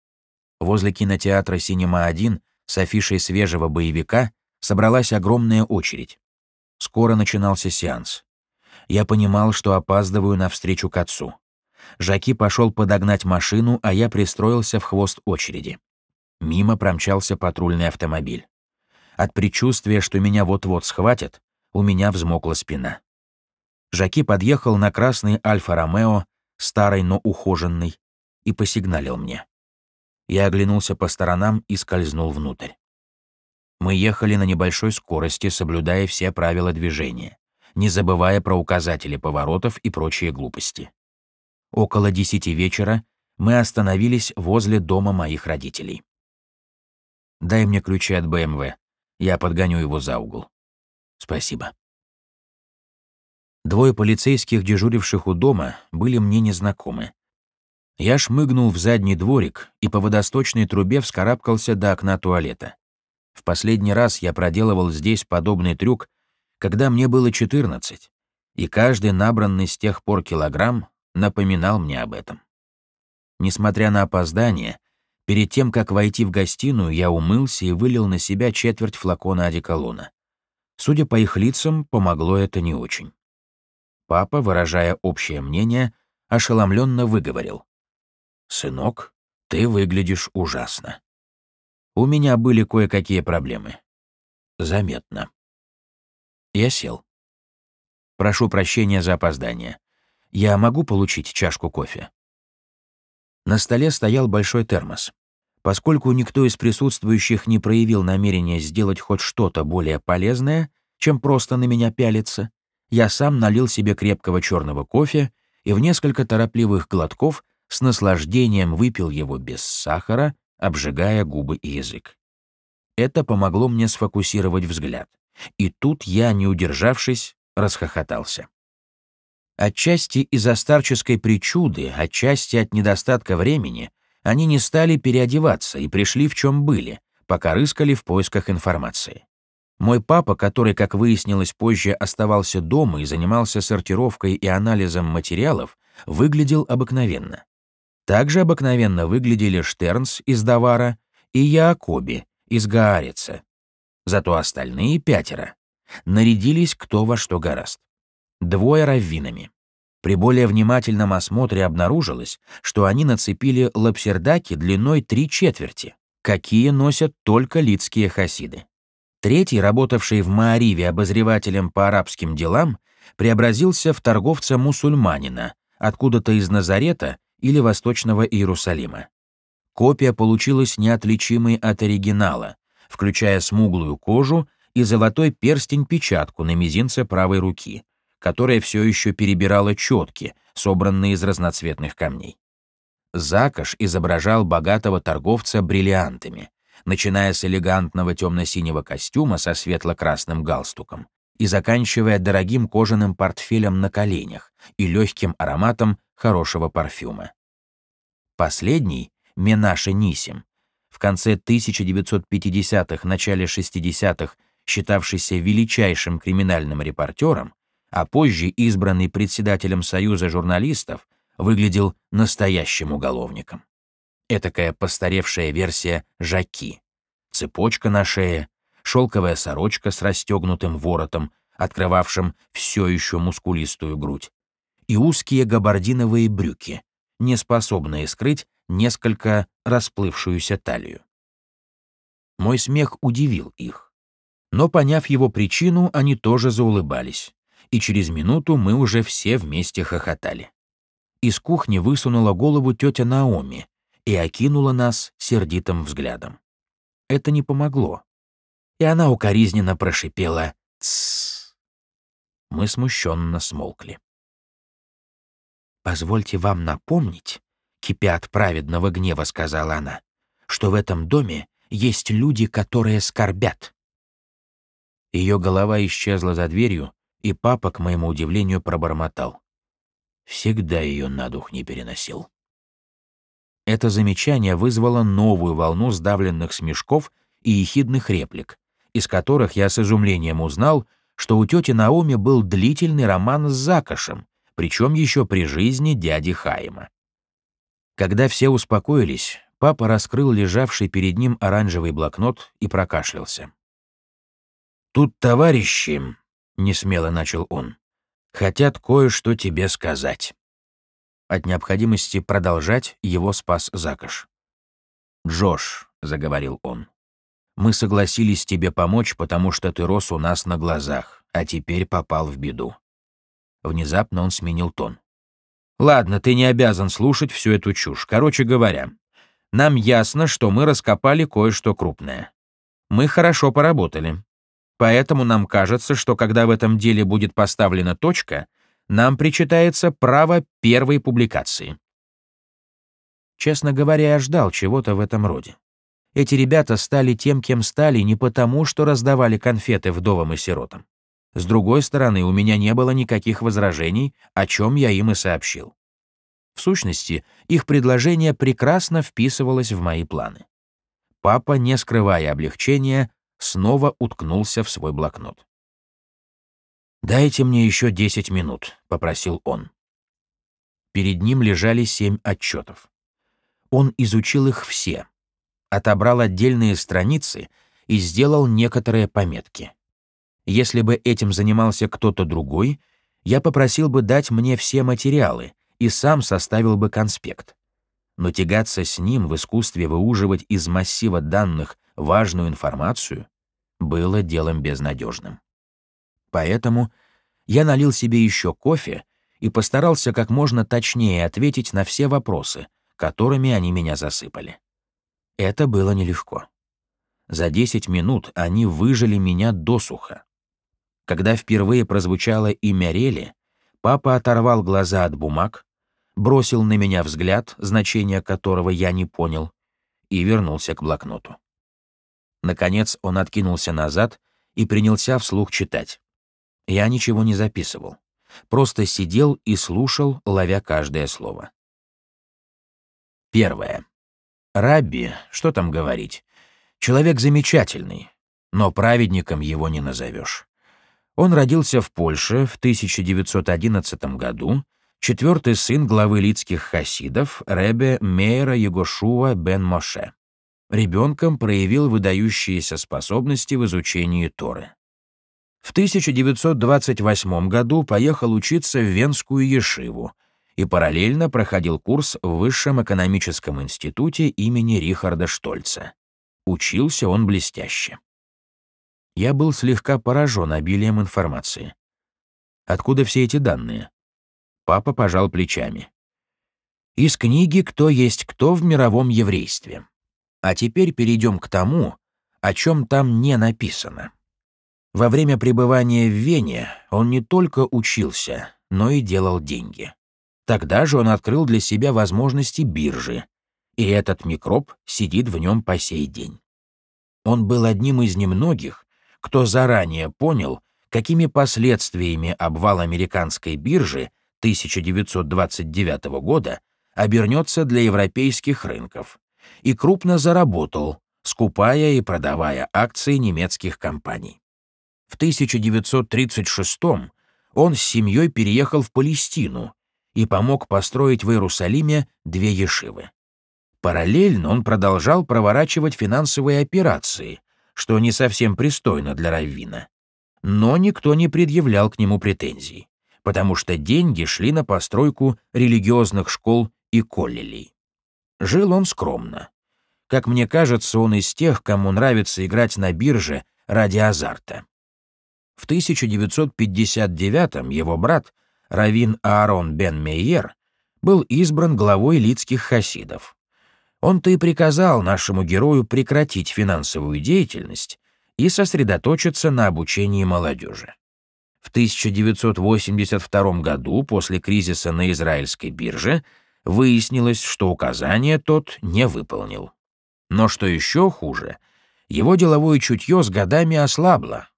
Возле кинотеатра «Синема-1» с афишей свежего боевика собралась огромная очередь. Скоро начинался сеанс. Я понимал, что опаздываю навстречу к отцу. Жаки пошел подогнать машину, а я пристроился в хвост очереди. Мимо промчался патрульный автомобиль. От предчувствия, что меня вот-вот схватят, у меня взмокла спина. Жаки подъехал на красный Альфа-Ромео, старый, но ухоженный, и посигналил мне. Я оглянулся по сторонам и скользнул внутрь. Мы ехали на небольшой скорости, соблюдая все правила движения, не забывая про указатели поворотов и прочие глупости. Около десяти вечера мы остановились возле дома моих родителей. «Дай мне ключи от БМВ. Я подгоню его за угол». «Спасибо». Двое полицейских, дежуривших у дома, были мне незнакомы. Я шмыгнул в задний дворик и по водосточной трубе вскарабкался до окна туалета. В последний раз я проделывал здесь подобный трюк, когда мне было 14, и каждый набранный с тех пор килограмм напоминал мне об этом. Несмотря на опоздание, перед тем, как войти в гостиную, я умылся и вылил на себя четверть флакона одеколона. Судя по их лицам, помогло это не очень. Папа, выражая общее мнение, ошеломленно выговорил. «Сынок, ты выглядишь ужасно. У меня были кое-какие проблемы. Заметно». Я сел. «Прошу прощения за опоздание. Я могу получить чашку кофе?» На столе стоял большой термос. Поскольку никто из присутствующих не проявил намерения сделать хоть что-то более полезное, чем просто на меня пялиться, я сам налил себе крепкого черного кофе и в несколько торопливых глотков с наслаждением выпил его без сахара, обжигая губы и язык. Это помогло мне сфокусировать взгляд. И тут я, не удержавшись, расхохотался. Отчасти из-за старческой причуды, отчасти от недостатка времени, они не стали переодеваться и пришли в чем были, пока рыскали в поисках информации. Мой папа, который, как выяснилось позже, оставался дома и занимался сортировкой и анализом материалов, выглядел обыкновенно. Также обыкновенно выглядели Штернс из Давара и Яакоби из Гаарица. Зато остальные пятеро нарядились кто во что гораст. Двое раввинами. При более внимательном осмотре обнаружилось, что они нацепили лапсердаки длиной три четверти, какие носят только лидские хасиды. Третий, работавший в Маариве обозревателем по арабским делам, преобразился в торговца-мусульманина, откуда-то из Назарета или Восточного Иерусалима. Копия получилась неотличимой от оригинала, включая смуглую кожу и золотой перстень-печатку на мизинце правой руки, которая все еще перебирала четки, собранные из разноцветных камней. Закаш изображал богатого торговца бриллиантами, начиная с элегантного темно-синего костюма со светло-красным галстуком и заканчивая дорогим кожаным портфелем на коленях и легким ароматом хорошего парфюма. Последний, Менаше Нисим, в конце 1950-х, начале 60-х, считавшийся величайшим криминальным репортером, а позже избранный председателем Союза журналистов, выглядел настоящим уголовником этакая постаревшая версия жаки. Цепочка на шее, шелковая сорочка с расстегнутым воротом, открывавшим все еще мускулистую грудь, и узкие габардиновые брюки, не способные скрыть несколько расплывшуюся талию. Мой смех удивил их. Но, поняв его причину, они тоже заулыбались, и через минуту мы уже все вместе хохотали. Из кухни высунула голову тетя Наоми и окинула нас сердитым взглядом. Это не помогло. И она укоризненно прошипела «Тссс». Мы смущенно смолкли. «Позвольте вам напомнить», — кипя от праведного гнева сказала она, «что в этом доме есть люди, которые скорбят». Ее голова исчезла за дверью, и папа, к моему удивлению, пробормотал. Всегда ее на дух не переносил. Это замечание вызвало новую волну сдавленных смешков и ехидных реплик, из которых я с изумлением узнал, что у тети Наоми был длительный роман с Закошем, причем еще при жизни дяди Хайма. Когда все успокоились, папа раскрыл лежавший перед ним оранжевый блокнот и прокашлялся. «Тут товарищи», — несмело начал он, — «хотят кое-что тебе сказать». От необходимости продолжать его спас Закаш. «Джош», — заговорил он, — «мы согласились тебе помочь, потому что ты рос у нас на глазах, а теперь попал в беду». Внезапно он сменил тон. «Ладно, ты не обязан слушать всю эту чушь. Короче говоря, нам ясно, что мы раскопали кое-что крупное. Мы хорошо поработали. Поэтому нам кажется, что когда в этом деле будет поставлена точка, нам причитается право первой публикации. Честно говоря, я ждал чего-то в этом роде. Эти ребята стали тем, кем стали, не потому, что раздавали конфеты вдовам и сиротам. С другой стороны, у меня не было никаких возражений, о чем я им и сообщил. В сущности, их предложение прекрасно вписывалось в мои планы. Папа, не скрывая облегчения, снова уткнулся в свой блокнот. «Дайте мне еще 10 минут», — попросил он. Перед ним лежали семь отчетов. Он изучил их все, отобрал отдельные страницы и сделал некоторые пометки. Если бы этим занимался кто-то другой, я попросил бы дать мне все материалы и сам составил бы конспект. Но тягаться с ним в искусстве выуживать из массива данных важную информацию было делом безнадежным. Поэтому я налил себе еще кофе и постарался как можно точнее ответить на все вопросы, которыми они меня засыпали. Это было нелегко. За 10 минут они выжили меня досуха. Когда впервые прозвучало имя Рели, папа оторвал глаза от бумаг, бросил на меня взгляд, значение которого я не понял, и вернулся к блокноту. Наконец он откинулся назад и принялся вслух читать. Я ничего не записывал, просто сидел и слушал, ловя каждое слово. Первое. Рабби, что там говорить, человек замечательный, но праведником его не назовешь. Он родился в Польше в 1911 году, четвертый сын главы лицких хасидов Ребе Мейра Егошуа бен Моше. Ребенком проявил выдающиеся способности в изучении Торы. В 1928 году поехал учиться в Венскую Ешиву и параллельно проходил курс в Высшем экономическом институте имени Рихарда Штольца. Учился он блестяще. Я был слегка поражен обилием информации. Откуда все эти данные? Папа пожал плечами. Из книги «Кто есть кто в мировом еврействе». А теперь перейдем к тому, о чем там не написано. Во время пребывания в Вене он не только учился, но и делал деньги. Тогда же он открыл для себя возможности биржи, и этот микроб сидит в нем по сей день. Он был одним из немногих, кто заранее понял, какими последствиями обвал американской биржи 1929 года обернется для европейских рынков, и крупно заработал, скупая и продавая акции немецких компаний. В 1936 он с семьей переехал в Палестину и помог построить в Иерусалиме две ешивы. Параллельно он продолжал проворачивать финансовые операции, что не совсем пристойно для Раввина. Но никто не предъявлял к нему претензий, потому что деньги шли на постройку религиозных школ и коллелей. Жил он скромно. Как мне кажется, он из тех, кому нравится играть на бирже ради азарта. В 1959 его брат, Равин Аарон бен Мейер, был избран главой лицких хасидов. Он-то и приказал нашему герою прекратить финансовую деятельность и сосредоточиться на обучении молодежи. В 1982 году, после кризиса на израильской бирже, выяснилось, что указание тот не выполнил. Но что еще хуже, его деловое чутье с годами ослабло,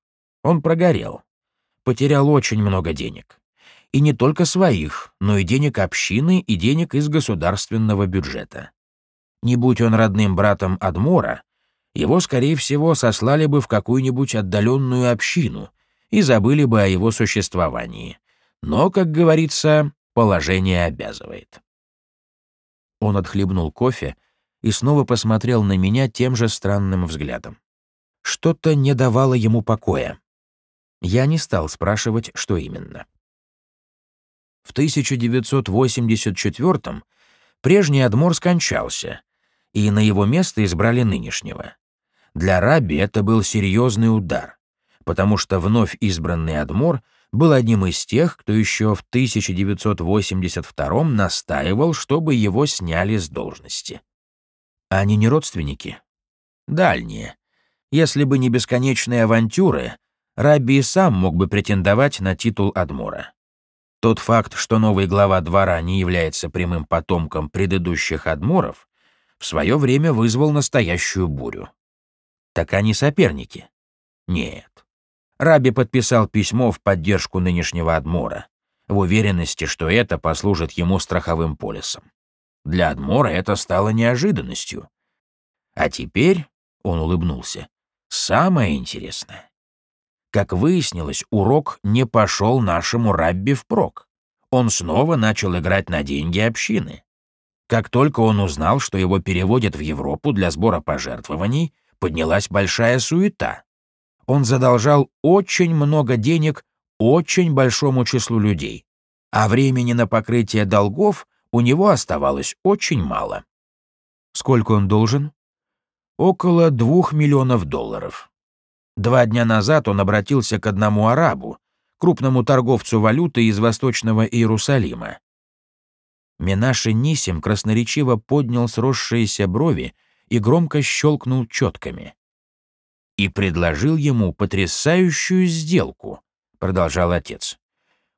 он прогорел. Потерял очень много денег. И не только своих, но и денег общины и денег из государственного бюджета. Не будь он родным братом Адмора, его, скорее всего, сослали бы в какую-нибудь отдаленную общину и забыли бы о его существовании. Но, как говорится, положение обязывает. Он отхлебнул кофе и снова посмотрел на меня тем же странным взглядом. Что-то не давало ему покоя. Я не стал спрашивать, что именно. В 1984 прежний Адмор скончался, и на его место избрали нынешнего. Для Раби это был серьезный удар, потому что вновь избранный Адмор был одним из тех, кто еще в 1982 настаивал, чтобы его сняли с должности. Они не родственники? Дальние. Если бы не бесконечные авантюры, Рабби и сам мог бы претендовать на титул Адмора. Тот факт, что новый глава двора не является прямым потомком предыдущих Адморов, в свое время вызвал настоящую бурю. Так они соперники? Нет. Раби подписал письмо в поддержку нынешнего Адмора. в уверенности, что это послужит ему страховым полисом. Для Адмора это стало неожиданностью. А теперь, — он улыбнулся, — самое интересное. Как выяснилось, урок не пошел нашему Рабби впрок. Он снова начал играть на деньги общины. Как только он узнал, что его переводят в Европу для сбора пожертвований, поднялась большая суета. Он задолжал очень много денег очень большому числу людей, а времени на покрытие долгов у него оставалось очень мало. Сколько он должен? Около двух миллионов долларов. Два дня назад он обратился к одному арабу, крупному торговцу валюты из Восточного Иерусалима. Минаши Нисим красноречиво поднял сросшиеся брови и громко щелкнул четками. «И предложил ему потрясающую сделку», — продолжал отец.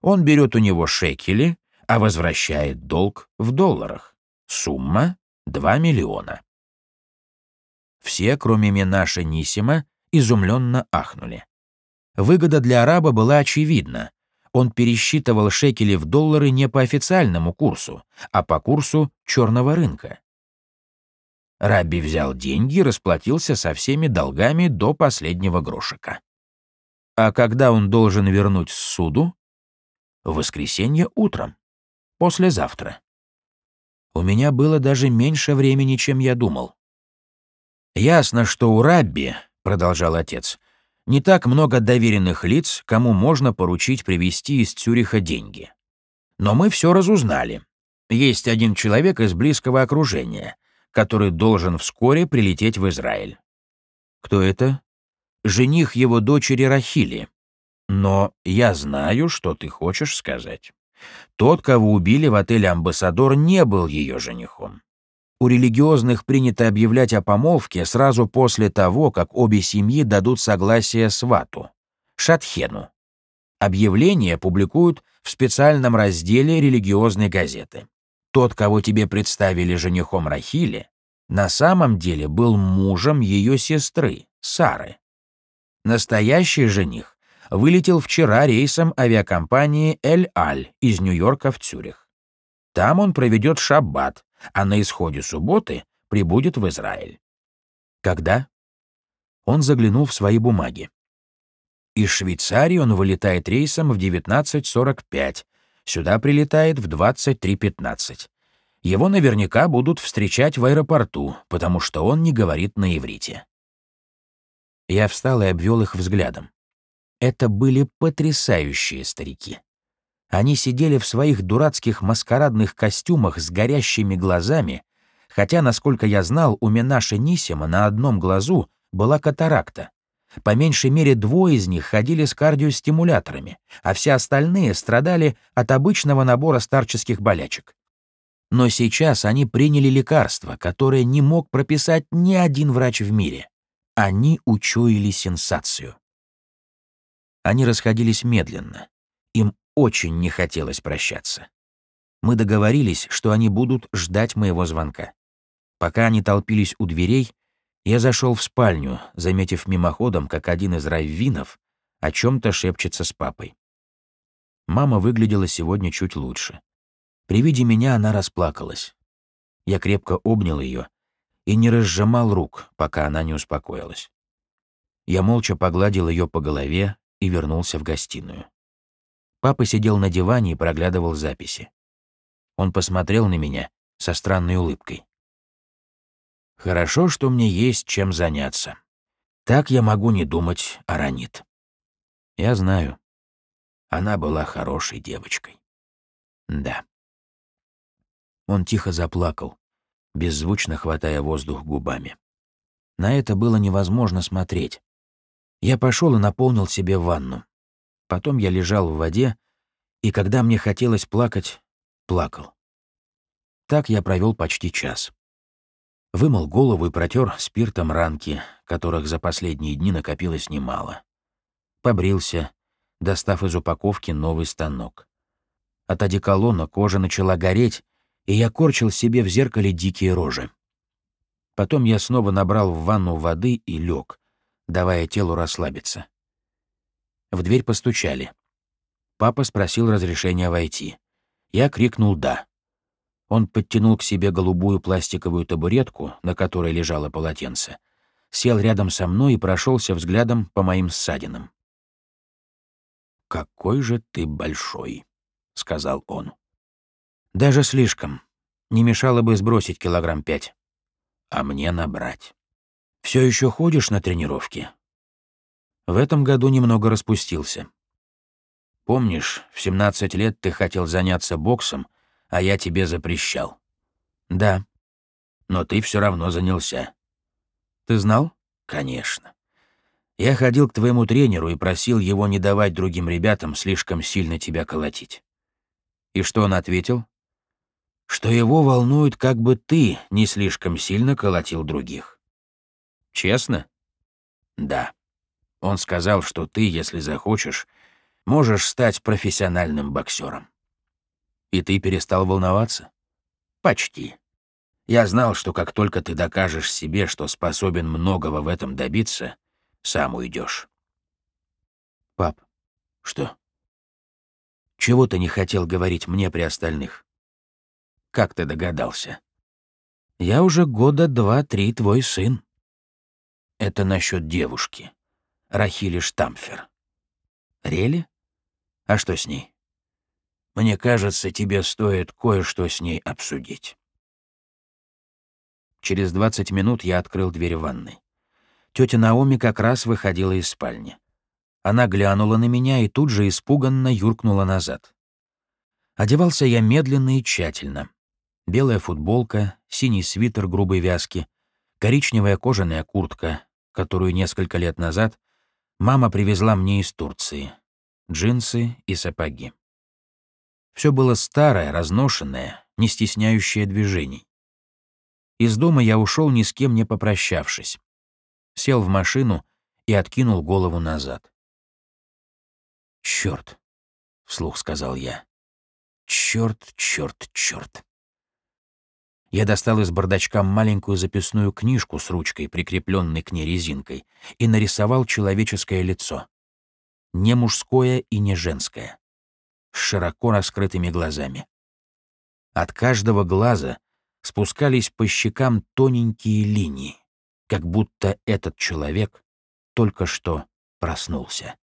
«Он берет у него шекели, а возвращает долг в долларах. Сумма — 2 миллиона». Все, кроме Минаша Нисима, изумленно ахнули. Выгода для араба была очевидна. Он пересчитывал шекели в доллары не по официальному курсу, а по курсу черного рынка. Рабби взял деньги и расплатился со всеми долгами до последнего грошика. А когда он должен вернуть суду? В воскресенье утром. Послезавтра. У меня было даже меньше времени, чем я думал. Ясно, что у Рабби, продолжал отец, не так много доверенных лиц, кому можно поручить привезти из Цюриха деньги. Но мы все разузнали. Есть один человек из близкого окружения — который должен вскоре прилететь в Израиль. Кто это? Жених его дочери Рахили. Но я знаю, что ты хочешь сказать. Тот, кого убили в отеле «Амбассадор», не был ее женихом. У религиозных принято объявлять о помолвке сразу после того, как обе семьи дадут согласие свату, шатхену. Объявление публикуют в специальном разделе религиозной газеты тот, кого тебе представили женихом Рахили, на самом деле был мужем ее сестры, Сары. Настоящий жених вылетел вчера рейсом авиакомпании «Эль-Аль» из Нью-Йорка в Цюрих. Там он проведет шаббат, а на исходе субботы прибудет в Израиль. Когда? Он заглянул в свои бумаги. Из Швейцарии он вылетает рейсом в 19.45 Сюда прилетает в 23.15. Его наверняка будут встречать в аэропорту, потому что он не говорит на иврите. Я встал и обвел их взглядом. Это были потрясающие старики. Они сидели в своих дурацких маскарадных костюмах с горящими глазами, хотя, насколько я знал, у Минаша Нисима на одном глазу была катаракта. По меньшей мере двое из них ходили с кардиостимуляторами, а все остальные страдали от обычного набора старческих болячек. Но сейчас они приняли лекарство, которое не мог прописать ни один врач в мире. Они учуяли сенсацию. Они расходились медленно. Очень не хотелось прощаться. Мы договорились, что они будут ждать моего звонка. Пока они толпились у дверей, я зашел в спальню, заметив мимоходом, как один из раввинов о чем-то шепчется с папой. Мама выглядела сегодня чуть лучше. При виде меня она расплакалась. Я крепко обнял ее и не разжимал рук, пока она не успокоилась. Я молча погладил ее по голове и вернулся в гостиную. Папа сидел на диване и проглядывал записи. Он посмотрел на меня со странной улыбкой. Хорошо, что мне есть чем заняться. Так я могу не думать о Ранит. Я знаю. Она была хорошей девочкой. Да. Он тихо заплакал, беззвучно хватая воздух губами. На это было невозможно смотреть. Я пошел и наполнил себе ванну. Потом я лежал в воде, и когда мне хотелось плакать, плакал. Так я провел почти час. Вымыл голову и протер спиртом ранки, которых за последние дни накопилось немало. Побрился, достав из упаковки новый станок. От одеколона кожа начала гореть, и я корчил себе в зеркале дикие рожи. Потом я снова набрал в ванну воды и лег, давая телу расслабиться. В дверь постучали. Папа спросил разрешения войти. Я крикнул «да». Он подтянул к себе голубую пластиковую табуретку, на которой лежало полотенце, сел рядом со мной и прошелся взглядом по моим ссадинам. «Какой же ты большой», — сказал он. «Даже слишком. Не мешало бы сбросить килограмм пять. А мне набрать. Все еще ходишь на тренировки?» В этом году немного распустился. Помнишь, в 17 лет ты хотел заняться боксом, а я тебе запрещал? Да. Но ты все равно занялся. Ты знал? Конечно. Я ходил к твоему тренеру и просил его не давать другим ребятам слишком сильно тебя колотить. И что он ответил? Что его волнует, как бы ты не слишком сильно колотил других. Честно? Да. Он сказал, что ты, если захочешь, можешь стать профессиональным боксером. И ты перестал волноваться? Почти. Я знал, что как только ты докажешь себе, что способен многого в этом добиться, сам уйдешь. Пап, что? Чего ты не хотел говорить мне при остальных? Как ты догадался? Я уже года два-три твой сын. Это насчет девушки. Рахили Штамфер. Рели? А что с ней? Мне кажется, тебе стоит кое-что с ней обсудить. Через 20 минут я открыл дверь ванной. Тетя Наоми как раз выходила из спальни. Она глянула на меня и тут же испуганно юркнула назад. Одевался я медленно и тщательно. Белая футболка, синий свитер грубой вязки, коричневая кожаная куртка, которую несколько лет назад мама привезла мне из Турции, джинсы и сапоги. Все было старое, разношенное, не стесняющее движений. Из дома я ушел ни с кем не попрощавшись. Сел в машину и откинул голову назад. «Чёрт!» — вслух сказал я. «Чёрт, чёрт, чёрт!» Я достал из бардачка маленькую записную книжку с ручкой, прикрепленной к ней резинкой, и нарисовал человеческое лицо. Не мужское и не женское. С широко раскрытыми глазами. От каждого глаза спускались по щекам тоненькие линии, как будто этот человек только что проснулся.